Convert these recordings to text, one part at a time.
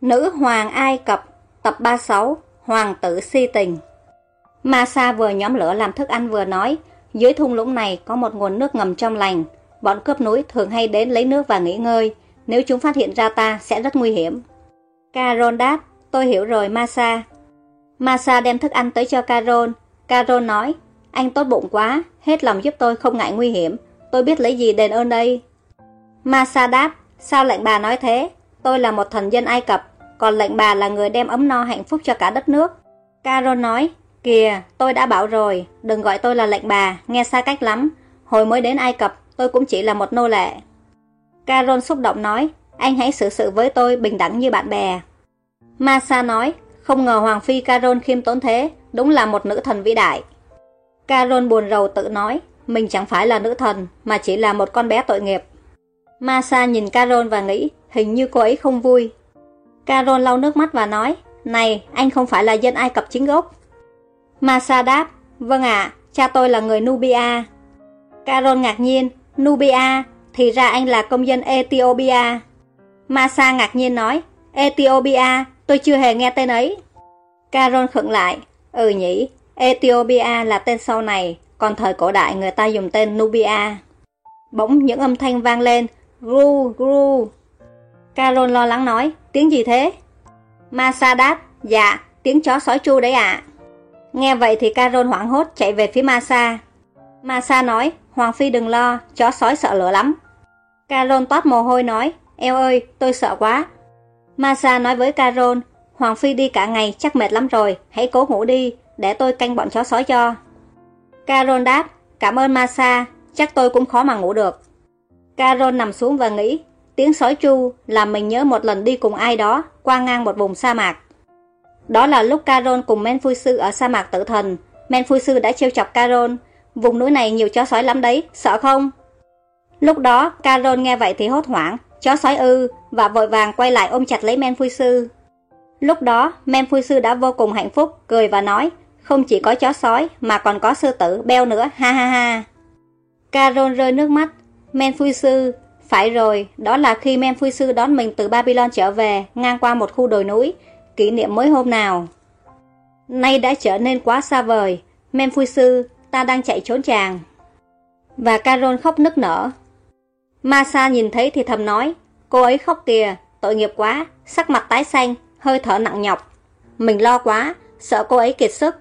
Nữ hoàng Ai Cập, Tập 36 Hoàng tử si tình. Masa vừa nhóm lửa làm thức ăn vừa nói, Dưới thung lũng này có một nguồn nước ngầm trong lành. Bọn cướp núi thường hay đến lấy nước và nghỉ ngơi. Nếu chúng phát hiện ra ta sẽ rất nguy hiểm. Carol đáp, Tôi hiểu rồi, Masa. Masa đem thức ăn tới cho Carol Carol nói, Anh tốt bụng quá, Hết lòng giúp tôi không ngại nguy hiểm. Tôi biết lấy gì đền ơn đây. Masa đáp, Sao lệnh bà nói thế? Tôi là một thần dân Ai Cập còn lệnh bà là người đem ấm no hạnh phúc cho cả đất nước. Carol nói, kìa, tôi đã bảo rồi, đừng gọi tôi là lệnh bà, nghe xa cách lắm. Hồi mới đến Ai Cập, tôi cũng chỉ là một nô lệ. Carol xúc động nói, anh hãy xử sự với tôi bình đẳng như bạn bè. Masa nói, không ngờ Hoàng Phi Carol khiêm tốn thế, đúng là một nữ thần vĩ đại. Carol buồn rầu tự nói, mình chẳng phải là nữ thần, mà chỉ là một con bé tội nghiệp. Masa nhìn Carol và nghĩ, hình như cô ấy không vui, Carol lau nước mắt và nói, Này, anh không phải là dân Ai Cập chính gốc. Masa đáp, Vâng ạ, cha tôi là người Nubia. Carol ngạc nhiên, Nubia, thì ra anh là công dân Ethiopia. Masa ngạc nhiên nói, Ethiopia, tôi chưa hề nghe tên ấy. Carol khựng lại, ừ nhỉ, Ethiopia là tên sau này, còn thời cổ đại người ta dùng tên Nubia. Bỗng những âm thanh vang lên, gru gru. Carol lo lắng nói, tiếng gì thế? Masa đáp, dạ, tiếng chó sói chu đấy ạ. Nghe vậy thì Carol hoảng hốt chạy về phía Masa. Masa nói, Hoàng Phi đừng lo, chó sói sợ lửa lắm. Carol toát mồ hôi nói, eo ơi, tôi sợ quá. Masa nói với Carol, Hoàng Phi đi cả ngày chắc mệt lắm rồi, hãy cố ngủ đi, để tôi canh bọn chó sói cho. Carol đáp, cảm ơn Masa, chắc tôi cũng khó mà ngủ được. Carol nằm xuống và nghĩ, Tiếng sói chu làm mình nhớ một lần đi cùng ai đó qua ngang một vùng sa mạc. Đó là lúc Caron cùng Men Sư ở sa mạc tử thần. Men Sư đã trêu chọc Caron. Vùng núi này nhiều chó sói lắm đấy, sợ không? Lúc đó, Caron nghe vậy thì hốt hoảng, chó sói ư, và vội vàng quay lại ôm chặt lấy Men Sư. Lúc đó, Men Sư đã vô cùng hạnh phúc, cười và nói, không chỉ có chó sói mà còn có sư tử, beo nữa, ha ha ha. Caron rơi nước mắt, Men Sư, phải rồi, đó là khi Memphui sư đón mình từ Babylon trở về, ngang qua một khu đồi núi, kỷ niệm mới hôm nào. Nay đã trở nên quá xa vời, Memphui sư, ta đang chạy trốn chàng. Và Carol khóc nức nở. Masa nhìn thấy thì thầm nói, cô ấy khóc kìa, tội nghiệp quá, sắc mặt tái xanh, hơi thở nặng nhọc. Mình lo quá, sợ cô ấy kiệt sức.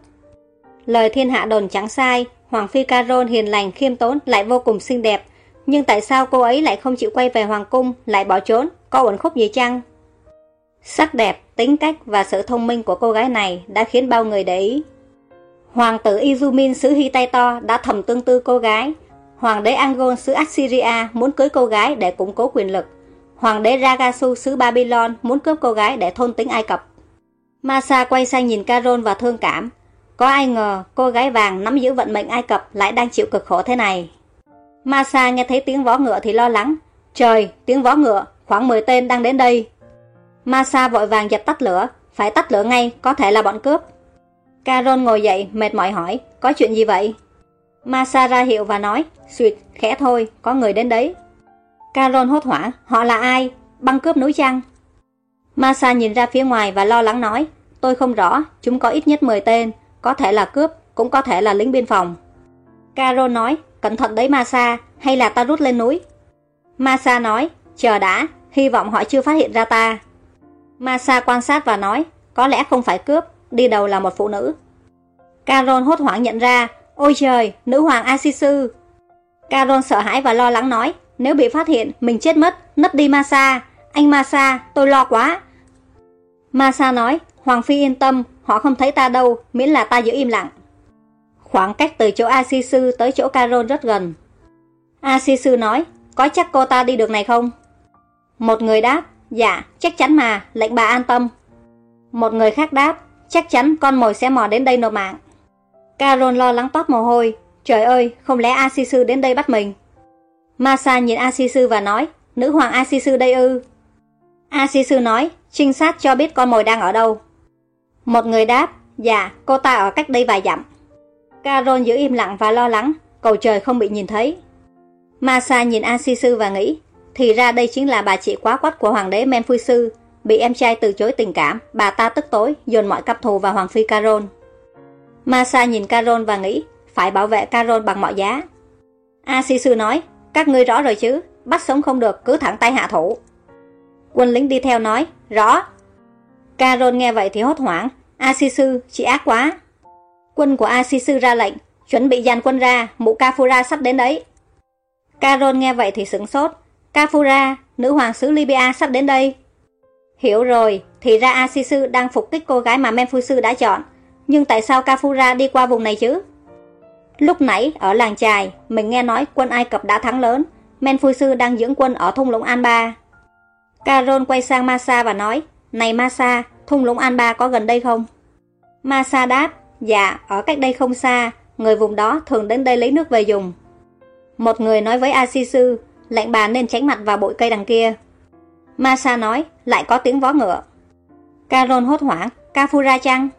Lời thiên hạ đồn chẳng sai, Hoàng Phi Carol hiền lành khiêm tốn lại vô cùng xinh đẹp, nhưng tại sao cô ấy lại không chịu quay về Hoàng Cung, lại bỏ trốn, có uẩn khúc gì chăng? Sắc đẹp, tính cách và sự thông minh của cô gái này đã khiến bao người để ý. Hoàng tử Izumin xứ Hy Tay To đã thầm tương tư cô gái. Hoàng đế Angon xứ Assyria muốn cưới cô gái để củng cố quyền lực. Hoàng đế Ragasu xứ Babylon muốn cướp cô gái để thôn tính Ai Cập. Masa quay sang nhìn Caron và thương cảm. Có ai ngờ cô gái vàng nắm giữ vận mệnh Ai Cập lại đang chịu cực khổ thế này. Masa nghe thấy tiếng vó ngựa thì lo lắng. Trời, tiếng vó ngựa, khoảng 10 tên đang đến đây. Masa vội vàng dập tắt lửa, phải tắt lửa ngay, có thể là bọn cướp. Caron ngồi dậy, mệt mỏi hỏi, có chuyện gì vậy? Masa ra hiệu và nói, suyệt, khẽ thôi, có người đến đấy. Caron hốt hoảng, họ là ai? Băng cướp núi chăng? Masa nhìn ra phía ngoài và lo lắng nói, tôi không rõ, chúng có ít nhất 10 tên, có thể là cướp, cũng có thể là lính biên phòng. Carol nói, Cẩn thận đấy Masa, hay là ta rút lên núi? Masa nói, chờ đã, hy vọng họ chưa phát hiện ra ta. Masa quan sát và nói, có lẽ không phải cướp, đi đầu là một phụ nữ. Caron hốt hoảng nhận ra, ôi trời, nữ hoàng Asisu. Caron sợ hãi và lo lắng nói, nếu bị phát hiện, mình chết mất, nấp đi Masa. Anh Masa, tôi lo quá. Masa nói, Hoàng Phi yên tâm, họ không thấy ta đâu, miễn là ta giữ im lặng. Khoảng cách từ chỗ Asisu Sư tới chỗ Carol rất gần. Asisu Sư nói, có chắc cô ta đi được này không? Một người đáp, dạ, chắc chắn mà, lệnh bà an tâm. Một người khác đáp, chắc chắn con mồi sẽ mò đến đây nộp mạng. Carol lo lắng toát mồ hôi, trời ơi, không lẽ Asisu Sư đến đây bắt mình? Masa nhìn Asisu Sư và nói, nữ hoàng Asisu Sư đây ư? Asisu Sư nói, trinh sát cho biết con mồi đang ở đâu. Một người đáp, dạ, cô ta ở cách đây vài dặm. Carol giữ im lặng và lo lắng, cầu trời không bị nhìn thấy. Masa nhìn Asisu và nghĩ, thì ra đây chính là bà chị quá quắt của hoàng đế Menfuisu. bị em trai từ chối tình cảm, bà ta tức tối, dồn mọi căm thù vào Hoàng Phi Caron. Masa nhìn Caron và nghĩ, phải bảo vệ Caron bằng mọi giá. Asisu nói, các ngươi rõ rồi chứ, bắt sống không được, cứ thẳng tay hạ thủ. Quân lính đi theo nói, rõ. Caron nghe vậy thì hốt hoảng, Asisu, chị ác quá. Quân của Asisu ra lệnh, chuẩn bị dàn quân ra, mụ Kafura sắp đến đấy. Caron nghe vậy thì sửng sốt, Kafura, nữ hoàng xứ Libya sắp đến đây. Hiểu rồi, thì ra Asisu đang phục kích cô gái mà Menfusu đã chọn. Nhưng tại sao Kafura đi qua vùng này chứ? Lúc nãy, ở làng trài, mình nghe nói quân Ai Cập đã thắng lớn. Menfusu đang dưỡng quân ở thung lũng Anba. Caron quay sang Masa và nói, Này Masa, thung lũng Anba có gần đây không? Masa đáp, dạ, ở cách đây không xa, người vùng đó thường đến đây lấy nước về dùng. Một người nói với Asisu, lệnh bà nên tránh mặt vào bụi cây đằng kia. Masa nói, lại có tiếng vó ngựa. Caron hốt hoảng, Kafura chăng?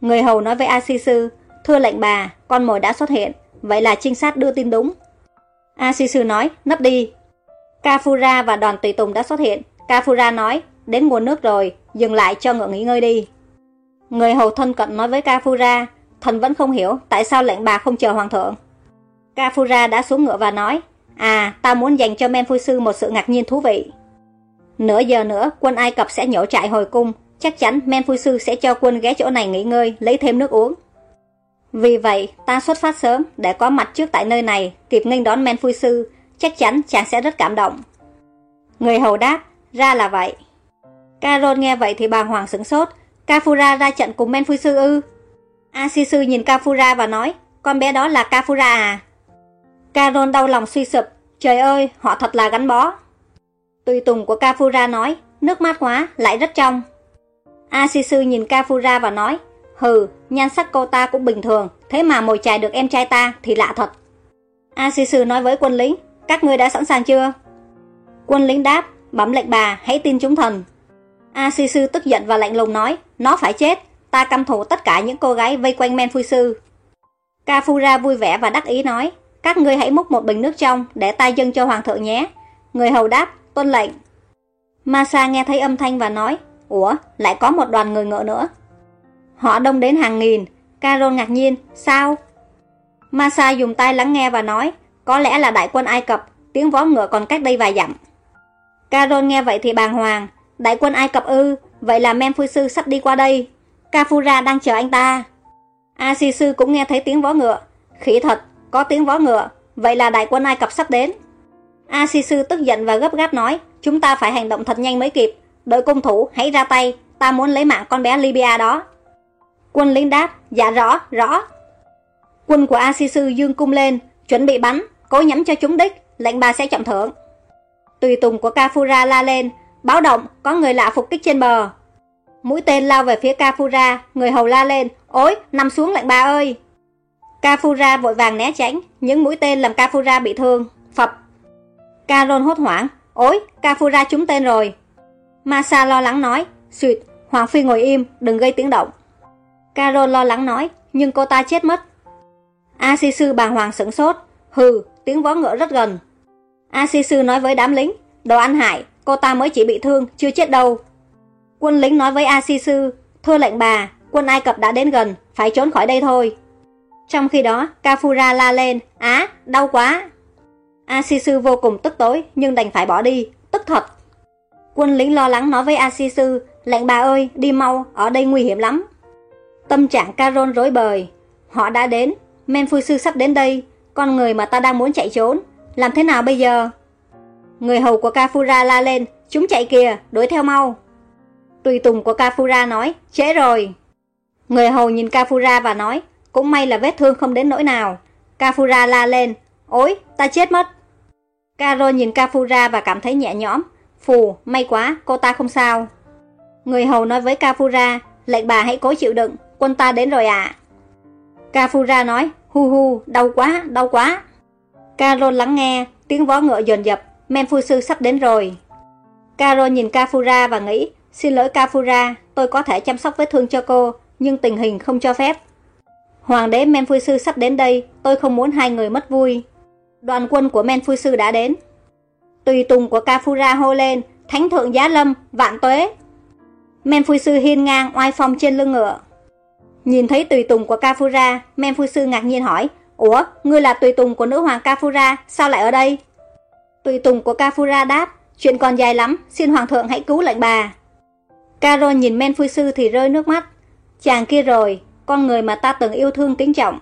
Người hầu nói với Asisu, thưa lệnh bà, con mồi đã xuất hiện, vậy là trinh sát đưa tin đúng. Asisu nói, nấp đi. Kafura và đoàn tùy tùng đã xuất hiện. Kafura nói, đến nguồn nước rồi, dừng lại cho ngựa nghỉ ngơi đi. Người hầu thân cận nói với Kafura, thần vẫn không hiểu tại sao lệnh bà không chờ hoàng thượng. Kafura đã xuống ngựa và nói, à, ta muốn dành cho Menfusu một sự ngạc nhiên thú vị. Nửa giờ nữa, quân Ai Cập sẽ nhổ trại hồi cung, chắc chắn Menfusu sẽ cho quân ghé chỗ này nghỉ ngơi, lấy thêm nước uống. Vì vậy, ta xuất phát sớm để có mặt trước tại nơi này, kịp nghênh đón Menfusu, chắc chắn chàng sẽ rất cảm động. Người hầu đáp, ra là vậy. Caron nghe vậy thì bàng hoàng sửng sốt, Kafura ra trận cùng Menfusu ư? Asisu nhìn Kafura và nói, con bé đó là Kafura à? Caron đau lòng suy sụp, trời ơi, họ thật là gắn bó. Tùy tùng của Kafura nói, nước mát quá, lại rất trong. Asisu nhìn Kafura và nói, hừ, nhan sắc cô ta cũng bình thường, thế mà mồi chài được em trai ta thì lạ thật. Asisu nói với quân lính, các ngươi đã sẵn sàng chưa? Quân lính đáp, bấm lệnh bà, hãy tin chúng thần. A sư sư tức giận và lạnh lùng nói, nó phải chết, ta căm thù tất cả những cô gái vây quanh men phui sư. Kafura vui vẻ và đắc ý nói, các ngươi hãy múc một bình nước trong để ta dâng cho hoàng thượng nhé. Người hầu đáp, tuân lệnh. Masa nghe thấy âm thanh và nói, ủa, lại có một đoàn người ngựa nữa. Họ đông đến hàng nghìn, Caron ngạc nhiên, sao? Masa dùng tay lắng nghe và nói, có lẽ là đại quân Ai Cập, tiếng vó ngựa còn cách đây vài dặm. Caron nghe vậy thì bàng hoàng, đại quân Ai Cập ư, vậy là Sư sắp đi qua đây. Kafura đang chờ anh ta. Asisu cũng nghe thấy tiếng vó ngựa. Khỉ thật, có tiếng vó ngựa, vậy là đại quân Ai Cập sắp đến. Asisu tức giận và gấp gáp nói, chúng ta phải hành động thật nhanh mới kịp. Đội cung thủ, hãy ra tay, ta muốn lấy mạng con bé Libya đó. Quân lính đáp, dạ rõ, rõ. Quân của Asisu dương cung lên, chuẩn bị bắn, cố nhắm cho chúng đích, lệnh bà sẽ trọng thưởng. Tùy tùng của Kafura la lên, báo động, có người lạ phục kích trên bờ. Mũi tên lao về phía Kafura, người hầu la lên, ối, nằm xuống lạnh bà ơi. Kafura vội vàng né tránh, những mũi tên làm Kafura bị thương, phập. Caron hốt hoảng, ối, Kafura trúng tên rồi. Masa lo lắng nói, suyệt, Hoàng Phi ngồi im, đừng gây tiếng động. Carol lo lắng nói, nhưng cô ta chết mất. Asisu bàng hoàng sửng sốt, hừ, tiếng vó ngựa rất gần. Asisu nói với đám lính, đồ ăn hại, cô ta mới chỉ bị thương, chưa chết đâu. Quân lính nói với Asisu, thưa lệnh bà, quân Ai Cập đã đến gần, phải trốn khỏi đây thôi. Trong khi đó, Kafura la lên, á, đau quá. Asisu vô cùng tức tối, nhưng đành phải bỏ đi, tức thật. Quân lính lo lắng nói với Asisu, lệnh bà ơi, đi mau, ở đây nguy hiểm lắm. Tâm trạng Caron rối bời, họ đã đến, Sư sắp đến đây, con người mà ta đang muốn chạy trốn, làm thế nào bây giờ? Người hầu của Kafura la lên, chúng chạy kìa, đuổi theo mau. Tùy tùng của Kafura nói, trễ rồi. Người hầu nhìn Kafura và nói, cũng may là vết thương không đến nỗi nào. Kafura la lên, ôi, ta chết mất. Caro nhìn Kafura và cảm thấy nhẹ nhõm. Phù, may quá, cô ta không sao. Người hầu nói với Kafura, lệnh bà hãy cố chịu đựng, quân ta đến rồi ạ. À. Kafura nói, hu hu, đau quá, đau quá. Caro lắng nghe, tiếng vó ngựa dồn dập, sư sắp đến rồi. Caro nhìn Kafura và nghĩ, xin lỗi Kafura, tôi có thể chăm sóc vết thương cho cô, nhưng tình hình không cho phép. Hoàng đế Sư sắp đến đây, tôi không muốn hai người mất vui. Đoàn quân của Sư đã đến. Tùy tùng của Kafura hô lên, Thánh thượng giá lâm, vạn tuế. Men Phu Sư hiên ngang oai phong trên lưng ngựa. Nhìn thấy tùy tùng của Kafura, Men Phu Sư ngạc nhiên hỏi, Ủa, ngươi là tùy tùng của nữ hoàng Kafura, sao lại ở đây? Tùy tùng của Kafura đáp, chuyện còn dài lắm, xin hoàng thượng hãy cứu lệnh bà. Carol nhìn Men Phu Sư thì rơi nước mắt. Chàng kia rồi, con người mà ta từng yêu thương kính trọng.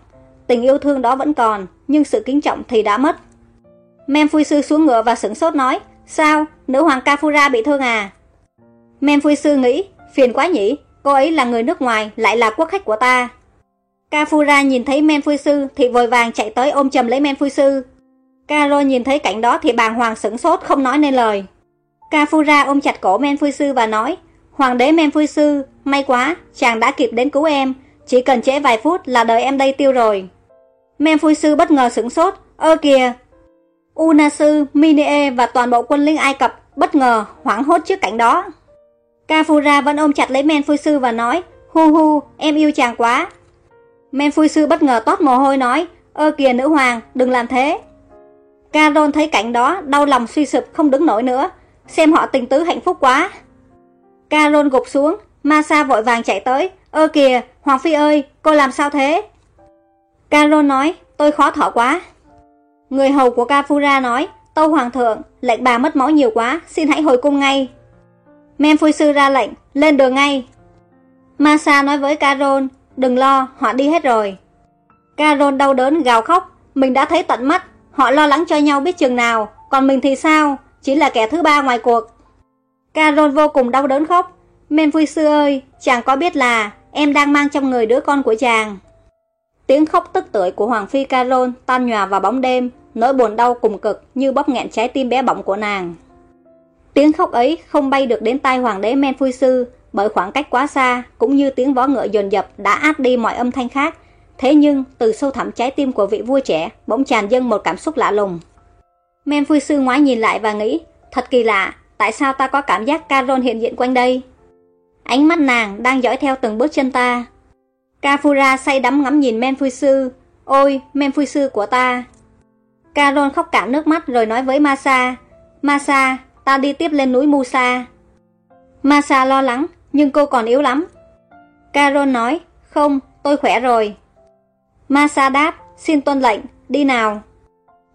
Tình yêu thương đó vẫn còn, nhưng sự kính trọng thì đã mất. Men Phu Sư xuống ngựa và sửng sốt nói, sao, nữ hoàng Kafura bị thương à? Men Phu Sư nghĩ, phiền quá nhỉ, cô ấy là người nước ngoài, lại là quốc khách của ta. Kafura nhìn thấy Men Phu Sư thì vội vàng chạy tới ôm chầm lấy Men Phu Sư. Caro nhìn thấy cảnh đó thì bàng hoàng sửng sốt không nói nên lời. Kafura ôm chặt cổ Men Phu Sư và nói, Hoàng đế Men Phu Sư, may quá, chàng đã kịp đến cứu em, chỉ cần trễ vài phút là đời em đây tiêu rồi. Men Phu Sư bất ngờ sửng sốt, ơ kìa. Unasu, Minie và toàn bộ quân lính Ai Cập bất ngờ hoảng hốt trước cảnh đó. Kafura vẫn ôm chặt lấy Men Phu Sư và nói, hu hu, em yêu chàng quá. Men Phu Sư bất ngờ toát mồ hôi nói, ơ kìa nữ hoàng, đừng làm thế. Caron thấy cảnh đó, đau lòng suy sụp không đứng nổi nữa, xem họ tình tứ hạnh phúc quá. Caron gục xuống, Masa vội vàng chạy tới, ơ kìa, Hoàng Phi ơi, cô làm sao thế? Caron nói, tôi khó thở quá. Người hầu của Kafura nói, Tâu Hoàng thượng, lệnh bà mất máu nhiều quá, xin hãy hồi cung ngay. Men Sư ra lệnh, lên đường ngay. Masa nói với Caron, đừng lo, họ đi hết rồi. Caron đau đớn gào khóc, mình đã thấy tận mắt, họ lo lắng cho nhau biết chừng nào, còn mình thì sao, chỉ là kẻ thứ ba ngoài cuộc. Carol vô cùng đau đớn khóc, Men Sư ơi, chàng có biết là em đang mang trong người đứa con của chàng. Tiếng khóc tức tưởi của Hoàng Phi Carol tan nhòa vào bóng đêm, nỗi buồn đau cùng cực như bóp nghẹn trái tim bé bỏng của nàng. Tiếng khóc ấy không bay được đến tai hoàng đế Men Phui Sư bởi khoảng cách quá xa, cũng như tiếng vó ngựa dồn dập đã át đi mọi âm thanh khác. Thế nhưng, từ sâu thẳm trái tim của vị vua trẻ, bỗng tràn dâng một cảm xúc lạ lùng. Men vui Sư ngoái nhìn lại và nghĩ, thật kỳ lạ, tại sao ta có cảm giác Caron hiện diện quanh đây? Ánh mắt nàng đang dõi theo từng bước chân ta. Kafura say đắm ngắm nhìn Men vui Sư. Ôi, Men vui Sư của ta! Caron khóc cạn nước mắt rồi nói với Masa, Masa, ta đi tiếp lên núi Musa. Masa lo lắng, nhưng cô còn yếu lắm. Caron nói, không, tôi khỏe rồi. Masa đáp, xin tuân lệnh, đi nào.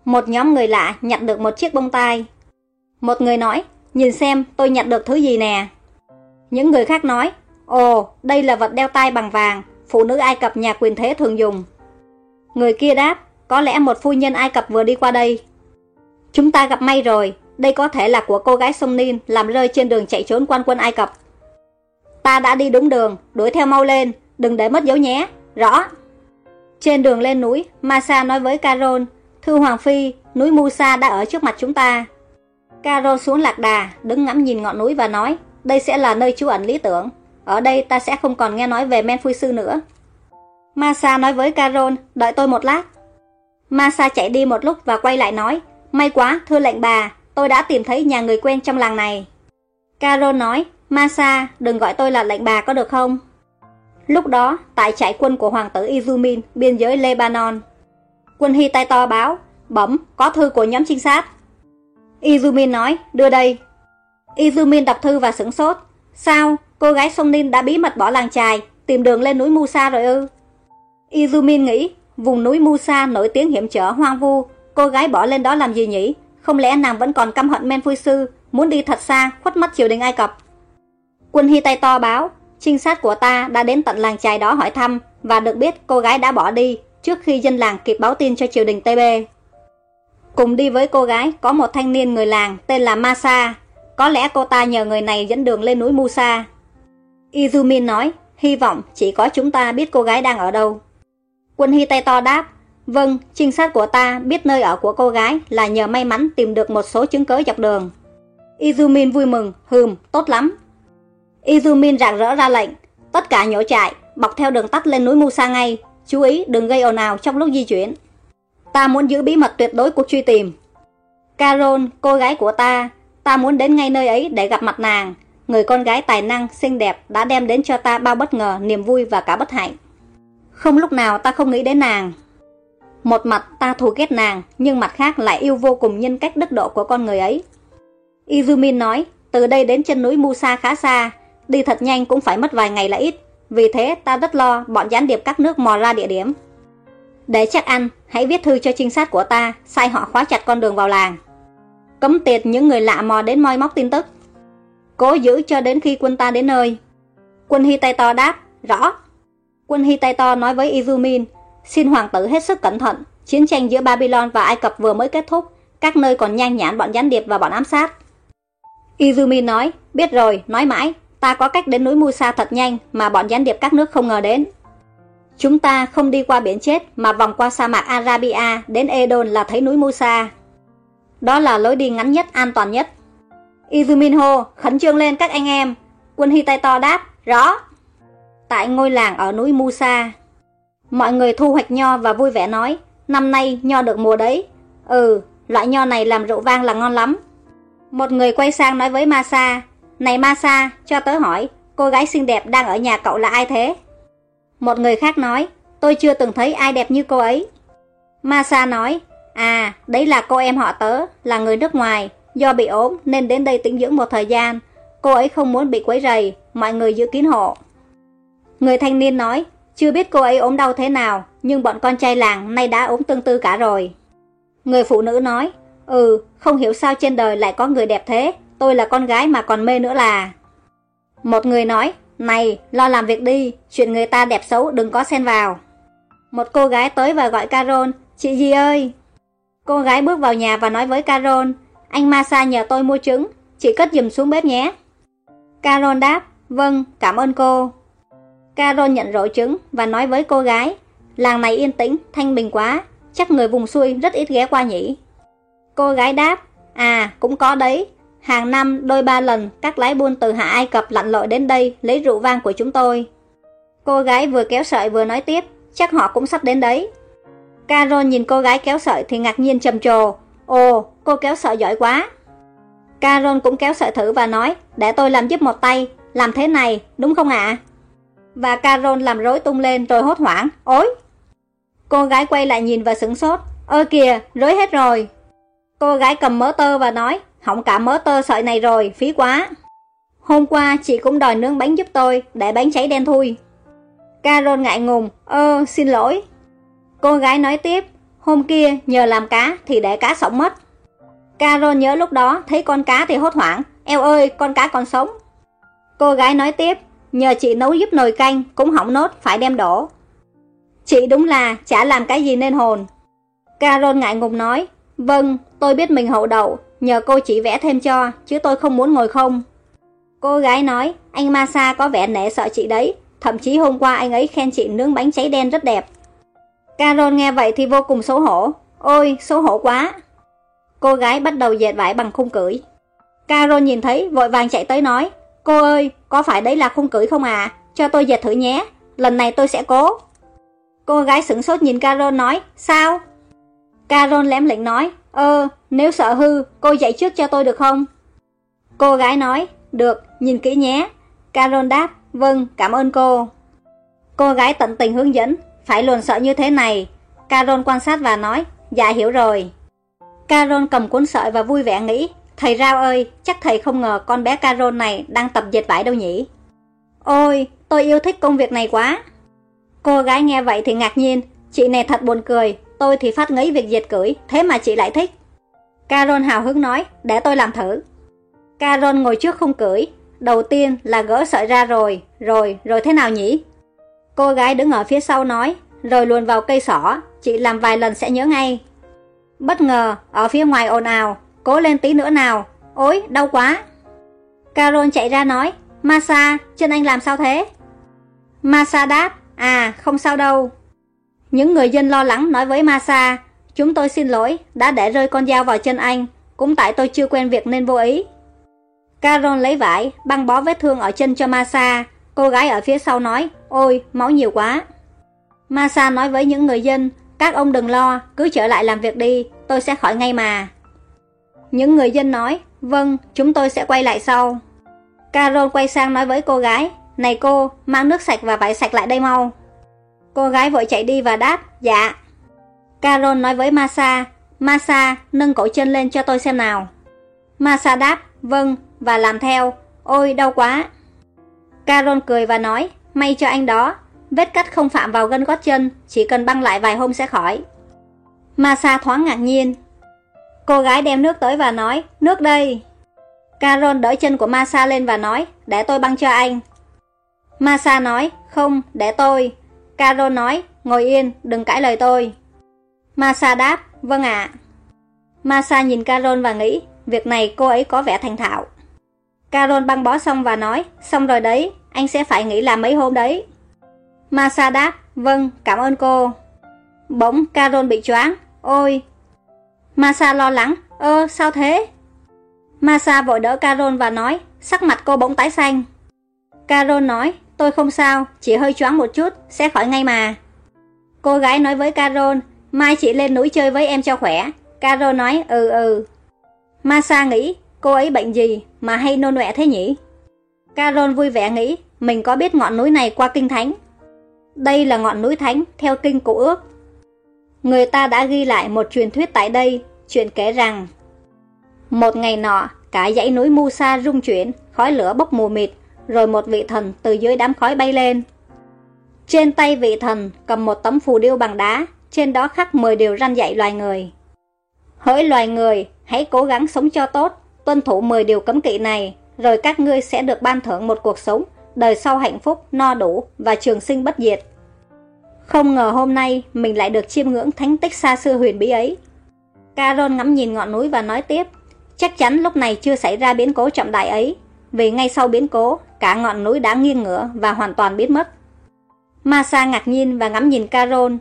Một nhóm người lạ nhặt được một chiếc bông tai. Một người nói, nhìn xem tôi nhặt được thứ gì nè. Những người khác nói, ồ, đây là vật đeo tai bằng vàng, phụ nữ Ai Cập nhà quyền thế thường dùng. Người kia đáp, có lẽ một phu nhân Ai Cập vừa đi qua đây. Chúng ta gặp may rồi, đây có thể là của cô gái sông Nin làm rơi trên đường chạy trốn quan quân Ai Cập. Ta đã đi đúng đường, đuổi theo mau lên, đừng để mất dấu nhé, rõ. Trên đường lên núi, Masa nói với Carol, thư Hoàng Phi, núi Musa đã ở trước mặt chúng ta. Carol xuống lạc đà, đứng ngắm nhìn ngọn núi và nói, đây sẽ là nơi trú ẩn lý tưởng. Ở đây ta sẽ không còn nghe nói về men phui sư nữa. Masa nói với Carol, đợi tôi một lát. Masa chạy đi một lúc và quay lại nói, may quá, thưa lệnh bà, tôi đã tìm thấy nhà người quen trong làng này. Carol nói, Masa, đừng gọi tôi là lệnh bà có được không? Lúc đó, tại trại quân của hoàng tử Izumin, biên giới Lebanon, quân hi tay to báo, bấm, có thư của nhóm trinh sát. Izumin nói, đưa đây. Izumin đọc thư và sửng sốt. Sao, cô gái sông Nin đã bí mật bỏ làng trài, tìm đường lên núi Musa rồi ư? Izumin nghĩ, vùng núi Musa nổi tiếng hiểm trở hoang vu, cô gái bỏ lên đó làm gì nhỉ? Không lẽ nàng vẫn còn căm hận Men Phui Sư, muốn đi thật xa, khuất mắt triều đình Ai Cập? Quân Hy tay to báo, trinh sát của ta đã đến tận làng trài đó hỏi thăm và được biết cô gái đã bỏ đi trước khi dân làng kịp báo tin cho triều đình TB. Cùng đi với cô gái có một thanh niên người làng tên là Masa, có lẽ cô ta nhờ người này dẫn đường lên núi Musa. Izumin nói, hy vọng chỉ có chúng ta biết cô gái đang ở đâu. Quân Hy tay to đáp, vâng, trinh sát của ta biết nơi ở của cô gái là nhờ may mắn tìm được một số chứng cớ dọc đường. Izumin vui mừng, hừm, tốt lắm. Izumin rạng rỡ ra lệnh, tất cả nhổ chạy bọc theo đường tắt lên núi Musa ngay, chú ý đừng gây ồn ào trong lúc di chuyển. Ta muốn giữ bí mật tuyệt đối cuộc truy tìm. Carol, cô gái của ta, ta muốn đến ngay nơi ấy để gặp mặt nàng. Người con gái tài năng, xinh đẹp đã đem đến cho ta bao bất ngờ, niềm vui và cả bất hạnh. Không lúc nào ta không nghĩ đến nàng. Một mặt ta thù ghét nàng, nhưng mặt khác lại yêu vô cùng nhân cách đức độ của con người ấy. Izumin nói, từ đây đến chân núi Musa khá xa, đi thật nhanh cũng phải mất vài ngày là ít, vì thế ta rất lo bọn gián điệp các nước mò ra địa điểm. Để chắc ăn, hãy viết thư cho trinh sát của ta, sai họ khóa chặt con đường vào làng. Cấm tiệt những người lạ mò đến moi móc tin tức. Cố giữ cho đến khi quân ta đến nơi. Quân Hy Tay To đáp, rõ. Quân Hy Tay To nói với Izumin, xin hoàng tử hết sức cẩn thận, chiến tranh giữa Babylon và Ai Cập vừa mới kết thúc, các nơi còn nhan nhản bọn gián điệp và bọn ám sát. Izumin nói, biết rồi, nói mãi, ta có cách đến núi Musa thật nhanh mà bọn gián điệp các nước không ngờ đến. Chúng ta không đi qua biển chết mà vòng qua sa mạc Arabia đến Edon là thấy núi Musa. Đó là lối đi ngắn nhất, an toàn nhất. Izuminho khẩn trương lên các anh em. Quân Hy to đáp, rõ. Tại ngôi làng ở núi Musa. Mọi người thu hoạch nho và vui vẻ nói, năm nay nho được mùa đấy. Ừ, loại nho này làm rượu vang là ngon lắm. Một người quay sang nói với Masa, này Masa, cho tớ hỏi, cô gái xinh đẹp đang ở nhà cậu là ai thế? Một người khác nói, tôi chưa từng thấy ai đẹp như cô ấy. Masa nói, à, đấy là cô em họ tớ, là người nước ngoài, do bị ốm nên đến đây tĩnh dưỡng một thời gian. Cô ấy không muốn bị quấy rầy, mọi người giữ kín hộ. Người thanh niên nói, chưa biết cô ấy ốm đau thế nào, nhưng bọn con trai làng nay đã ốm tương tư cả rồi. Người phụ nữ nói, ừ, không hiểu sao trên đời lại có người đẹp thế, tôi là con gái mà còn mê nữa là... Một người nói, này, lo làm việc đi, chuyện người ta đẹp xấu đừng có xen vào. Một cô gái tới và gọi Carol, chị gì ơi? Cô gái bước vào nhà và nói với Carol, anh Masa nhờ tôi mua trứng, chị cất giùm xuống bếp nhé. Carol đáp, vâng, cảm ơn cô. Carol nhận rổ trứng và nói với cô gái, làng này yên tĩnh, thanh bình quá, chắc người vùng xuôi rất ít ghé qua nhỉ. Cô gái đáp, à, cũng có đấy, Hàng năm đôi ba lần các lái buôn từ Hạ Ai Cập lặn lội đến đây lấy rượu vang của chúng tôi. Cô gái vừa kéo sợi vừa nói tiếp, chắc họ cũng sắp đến đấy. Carol nhìn cô gái kéo sợi thì ngạc nhiên trầm trồ. Ồ, cô kéo sợi giỏi quá. Carol cũng kéo sợi thử và nói, để tôi làm giúp một tay, làm thế này, đúng không ạ? Và Carol làm rối tung lên rồi hốt hoảng, ối. Cô gái quay lại nhìn và sửng sốt, ơ kìa, rối hết rồi. Cô gái cầm mớ tơ và nói, hỏng cả mớ tơ sợi này rồi, phí quá. Hôm qua chị cũng đòi nướng bánh giúp tôi, để bánh cháy đen thui. Carol ngại ngùng, ơ, xin lỗi. Cô gái nói tiếp, hôm kia nhờ làm cá thì để cá sống mất. Carol nhớ lúc đó thấy con cá thì hốt hoảng, eo ơi, con cá còn sống. Cô gái nói tiếp, nhờ chị nấu giúp nồi canh, cũng hỏng nốt, phải đem đổ. Chị đúng là chả làm cái gì nên hồn. Carol ngại ngùng nói, vâng, tôi biết mình hậu đậu, nhờ cô chỉ vẽ thêm cho, chứ tôi không muốn ngồi không. Cô gái nói, anh Masa có vẻ nể sợ chị đấy, thậm chí hôm qua anh ấy khen chị nướng bánh cháy đen rất đẹp. Carol nghe vậy thì vô cùng xấu hổ, ôi, xấu hổ quá. Cô gái bắt đầu dệt vải bằng khung cửi Carol nhìn thấy, vội vàng chạy tới nói, cô ơi, có phải đấy là khung cửi không à, cho tôi dệt thử nhé, lần này tôi sẽ cố. Cô gái sửng sốt nhìn Carol nói, sao? Carol lém lĩnh nói, ơ, nếu sợ hư, cô dạy trước cho tôi được không? Cô gái nói, được, nhìn kỹ nhé. Carol đáp, vâng, cảm ơn cô. Cô gái tận tình hướng dẫn, phải luồn sợ như thế này. Carol quan sát và nói, dạ hiểu rồi. Carol cầm cuốn sợi và vui vẻ nghĩ, thầy Rao ơi, chắc thầy không ngờ con bé Carol này đang tập dệt vải đâu nhỉ? Ôi, tôi yêu thích công việc này quá. Cô gái nghe vậy thì ngạc nhiên, chị này thật buồn cười, tôi thì phát ngấy việc dệt cưỡi, thế mà chị lại thích. Carol hào hứng nói, để tôi làm thử. Carol ngồi trước không cưỡi, đầu tiên là gỡ sợi ra rồi, rồi, rồi thế nào nhỉ? Cô gái đứng ở phía sau nói, rồi luồn vào cây sỏ, chị làm vài lần sẽ nhớ ngay. Bất ngờ, ở phía ngoài ồn ào, cố lên tí nữa nào, ôi, đau quá. Carol chạy ra nói, Masa, chân anh làm sao thế? Masa đáp, à, không sao đâu. Những người dân lo lắng nói với Masa, Chúng tôi xin lỗi, đã để rơi con dao vào chân anh, cũng tại tôi chưa quen việc nên vô ý. Carol lấy vải, băng bó vết thương ở chân cho Masa, cô gái ở phía sau nói, ôi, máu nhiều quá. Masa nói với những người dân, các ông đừng lo, cứ trở lại làm việc đi, tôi sẽ khỏi ngay mà. Những người dân nói, vâng, chúng tôi sẽ quay lại sau. Carol quay sang nói với cô gái, này cô, mang nước sạch và vải sạch lại đây mau. Cô gái vội chạy đi và đáp, dạ. Carol nói với Masa, Masa, nâng cổ chân lên cho tôi xem nào. Masa đáp, vâng, và làm theo. Ôi, đau quá. Carol cười và nói, may cho anh đó, vết cắt không phạm vào gân gót chân, chỉ cần băng lại vài hôm sẽ khỏi. Masa thoáng ngạc nhiên. Cô gái đem nước tới và nói, nước đây. Carol đỡ chân của Masa lên và nói, để tôi băng cho anh. Masa nói, không, để tôi. Carol nói, ngồi yên, đừng cãi lời tôi. Masa đáp, vâng ạ. Masa nhìn Carol và nghĩ, việc này cô ấy có vẻ thành thạo. Carol băng bó xong và nói, xong rồi đấy, anh sẽ phải nghỉ làm mấy hôm đấy. Masa đáp, vâng, cảm ơn cô. Bỗng Carol bị choáng, ôi. Masa lo lắng, ơ, sao thế? Masa vội đỡ Carol và nói, sắc mặt cô bỗng tái xanh. Carol nói, tôi không sao, chỉ hơi choáng một chút, sẽ khỏi ngay mà. Cô gái nói với Carol, mai chị lên núi chơi với em cho khỏe. Carol nói, ừ ừ. Masa nghĩ, cô ấy bệnh gì mà hay nôn ọe thế nhỉ? Carol vui vẻ nghĩ, mình có biết ngọn núi này qua kinh thánh. Đây là ngọn núi thánh theo kinh cổ ước. Người ta đã ghi lại một truyền thuyết tại đây, chuyện kể rằng một ngày nọ, cả dãy núi Musa rung chuyển, khói lửa bốc mù mịt, rồi một vị thần từ dưới đám khói bay lên. Trên tay vị thần cầm một tấm phù điêu bằng đá, trên đó khắc 10 điều răn dạy loài người. Hỡi loài người, hãy cố gắng sống cho tốt, tuân thủ 10 điều cấm kỵ này, rồi các ngươi sẽ được ban thưởng một cuộc sống, đời sau hạnh phúc, no đủ và trường sinh bất diệt. Không ngờ hôm nay mình lại được chiêm ngưỡng thánh tích xa xưa huyền bí ấy. Caron ngắm nhìn ngọn núi và nói tiếp, chắc chắn lúc này chưa xảy ra biến cố trọng đại ấy, vì ngay sau biến cố, cả ngọn núi đã nghiêng ngửa và hoàn toàn biến mất. Masa ngạc nhiên và ngắm nhìn Carol,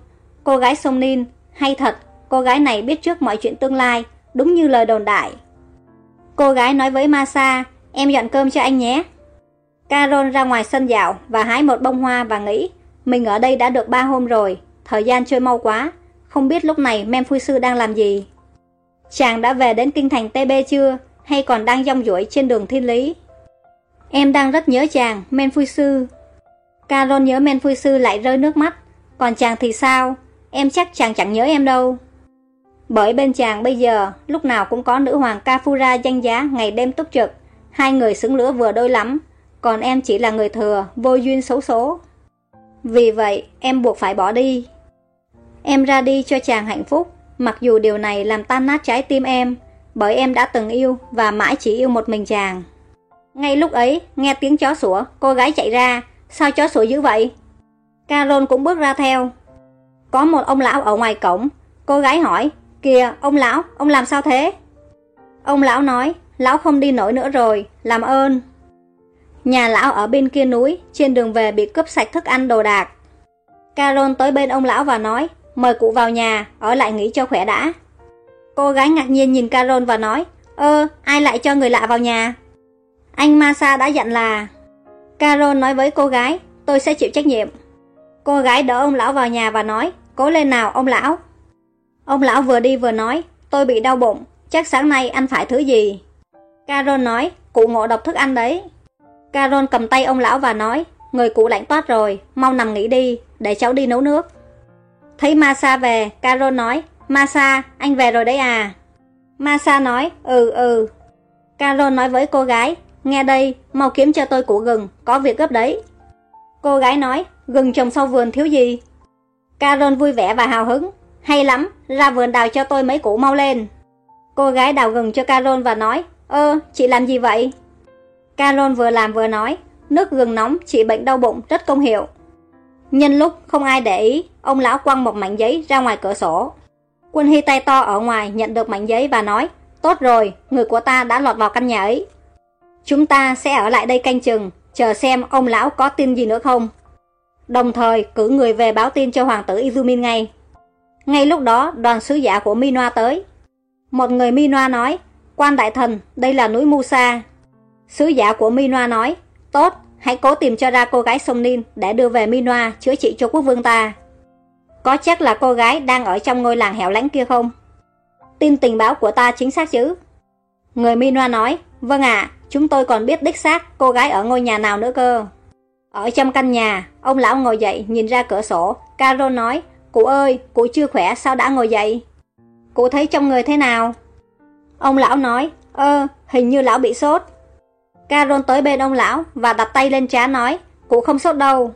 cô gái sông Nin, hay thật, cô gái này biết trước mọi chuyện tương lai, đúng như lời đồn đại. Cô gái nói với Masa, em dọn cơm cho anh nhé. Carol ra ngoài sân dạo và hái một bông hoa và nghĩ, mình ở đây đã được ba hôm rồi, thời gian trôi mau quá, không biết lúc này Mem Sư đang làm gì. Chàng đã về đến kinh thành TB chưa, hay còn đang dông dũi trên đường thiên lý? Em đang rất nhớ chàng, Men Phui Sư. Carol nhớ Men Phui Sư lại rơi nước mắt, còn chàng thì sao? Em chắc chàng chẳng nhớ em đâu. Bởi bên chàng bây giờ, lúc nào cũng có nữ hoàng Kafura danh giá ngày đêm túc trực, hai người xứng lửa vừa đôi lắm, còn em chỉ là người thừa, vô duyên xấu số. Vì vậy, em buộc phải bỏ đi. Em ra đi cho chàng hạnh phúc, mặc dù điều này làm tan nát trái tim em, bởi em đã từng yêu và mãi chỉ yêu một mình chàng. Ngay lúc ấy, nghe tiếng chó sủa, cô gái chạy ra, sao chó sủa dữ vậy? Carol cũng bước ra theo. Có một ông lão ở ngoài cổng, cô gái hỏi, kìa, ông lão, ông làm sao thế? Ông lão nói, lão không đi nổi nữa rồi, làm ơn. Nhà lão ở bên kia núi, trên đường về bị cướp sạch thức ăn đồ đạc. Carol tới bên ông lão và nói, mời cụ vào nhà, ở lại nghỉ cho khỏe đã. Cô gái ngạc nhiên nhìn Carol và nói, ơ, ai lại cho người lạ vào nhà? Anh Masa đã dặn là... Carol nói với cô gái, tôi sẽ chịu trách nhiệm. Cô gái đỡ ông lão vào nhà và nói, cố lên nào ông lão. Ông lão vừa đi vừa nói, tôi bị đau bụng, chắc sáng nay ăn phải thứ gì. Carol nói, cụ ngộ độc thức ăn đấy. Carol cầm tay ông lão và nói, người cụ lạnh toát rồi, mau nằm nghỉ đi, để cháu đi nấu nước. Thấy Masa về, Carol nói, Masa, anh về rồi đấy à? Masa nói, ừ ừ. Carol nói với cô gái, nghe đây, mau kiếm cho tôi củ gừng, có việc gấp đấy. Cô gái nói, gừng trồng sau vườn thiếu gì? Carol vui vẻ và hào hứng, hay lắm, ra vườn đào cho tôi mấy củ mau lên. Cô gái đào gừng cho Carol và nói, ơ, chị làm gì vậy? Carol vừa làm vừa nói, nước gừng nóng trị bệnh đau bụng rất công hiệu. Nhân lúc không ai để ý, ông lão quăng một mảnh giấy ra ngoài cửa sổ. Quân Hy tay to ở ngoài nhận được mảnh giấy và nói, tốt rồi, người của ta đã lọt vào căn nhà ấy. Chúng ta sẽ ở lại đây canh chừng, chờ xem ông lão có tin gì nữa không. Đồng thời cử người về báo tin cho hoàng tử Izumin ngay. Ngay lúc đó đoàn sứ giả của Minoa tới. Một người Minoa nói, quan đại thần, đây là núi Musa. Sứ giả của Minoa nói, tốt, hãy cố tìm cho ra cô gái sông Nin để đưa về Minoa chữa trị cho quốc vương ta. Có chắc là cô gái đang ở trong ngôi làng hẻo lánh kia không? Tin tình báo của ta chính xác chứ? Người Minoa nói, vâng ạ, chúng tôi còn biết đích xác cô gái ở ngôi nhà nào nữa cơ. Ở trong căn nhà, ông lão ngồi dậy nhìn ra cửa sổ, Carol nói, cụ ơi, cụ chưa khỏe sao đã ngồi dậy? Cụ thấy trong người thế nào? Ông lão nói, ơ, hình như lão bị sốt. Carol tới bên ông lão và đặt tay lên trán nói, cụ không sốt đâu.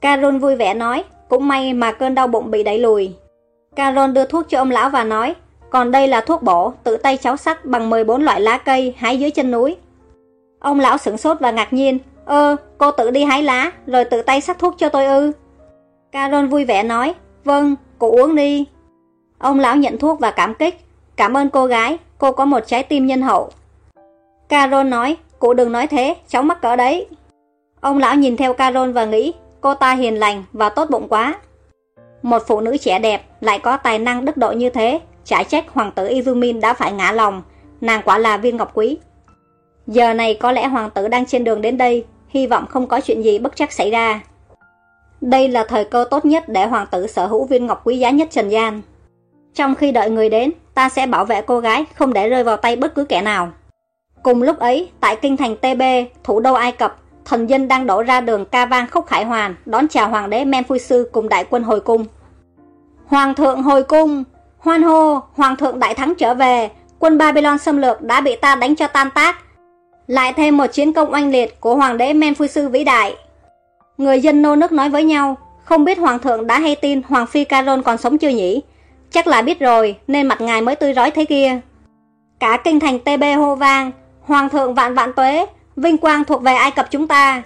Carol vui vẻ nói, cũng may mà cơn đau bụng bị đẩy lùi. Carol đưa thuốc cho ông lão và nói, còn đây là thuốc bổ, tự tay cháu sắc bằng 14 loại lá cây hái dưới chân núi. Ông lão sửng sốt và ngạc nhiên, ơ, cô tự đi hái lá, rồi tự tay sắc thuốc cho tôi ư. Carol vui vẻ nói, vâng, cụ uống đi. Ông lão nhận thuốc và cảm kích, cảm ơn cô gái, cô có một trái tim nhân hậu. Carol nói, cụ đừng nói thế, cháu mắc cỡ đấy. Ông lão nhìn theo Carol và nghĩ, cô ta hiền lành và tốt bụng quá. Một phụ nữ trẻ đẹp lại có tài năng đức độ như thế, chả trách hoàng tử Izumin đã phải ngã lòng, nàng quả là viên ngọc quý. Giờ này có lẽ hoàng tử đang trên đường đến đây, hy vọng không có chuyện gì bất chắc xảy ra. Đây là thời cơ tốt nhất để hoàng tử sở hữu viên ngọc quý giá nhất trần gian. Trong khi đợi người đến, ta sẽ bảo vệ cô gái không để rơi vào tay bất cứ kẻ nào. Cùng lúc ấy, tại kinh thành TB, thủ đô Ai Cập, thần dân đang đổ ra đường ca vang khúc khải hoàn đón chào hoàng đế Menphui Sư cùng đại quân hồi cung. Hoàng thượng hồi cung, hoan hô, hoàng thượng đại thắng trở về, quân Babylon xâm lược đã bị ta đánh cho tan tác. Lại thêm một chiến công oanh liệt của hoàng đế Menphui Sư vĩ đại. Người dân nô nước nói với nhau, không biết hoàng thượng đã hay tin hoàng phi Caron còn sống chưa nhỉ? Chắc là biết rồi, nên mặt ngài mới tươi rói thế kia. Cả kinh thành TB hô vang, hoàng thượng vạn vạn tuế, vinh quang thuộc về Ai Cập chúng ta.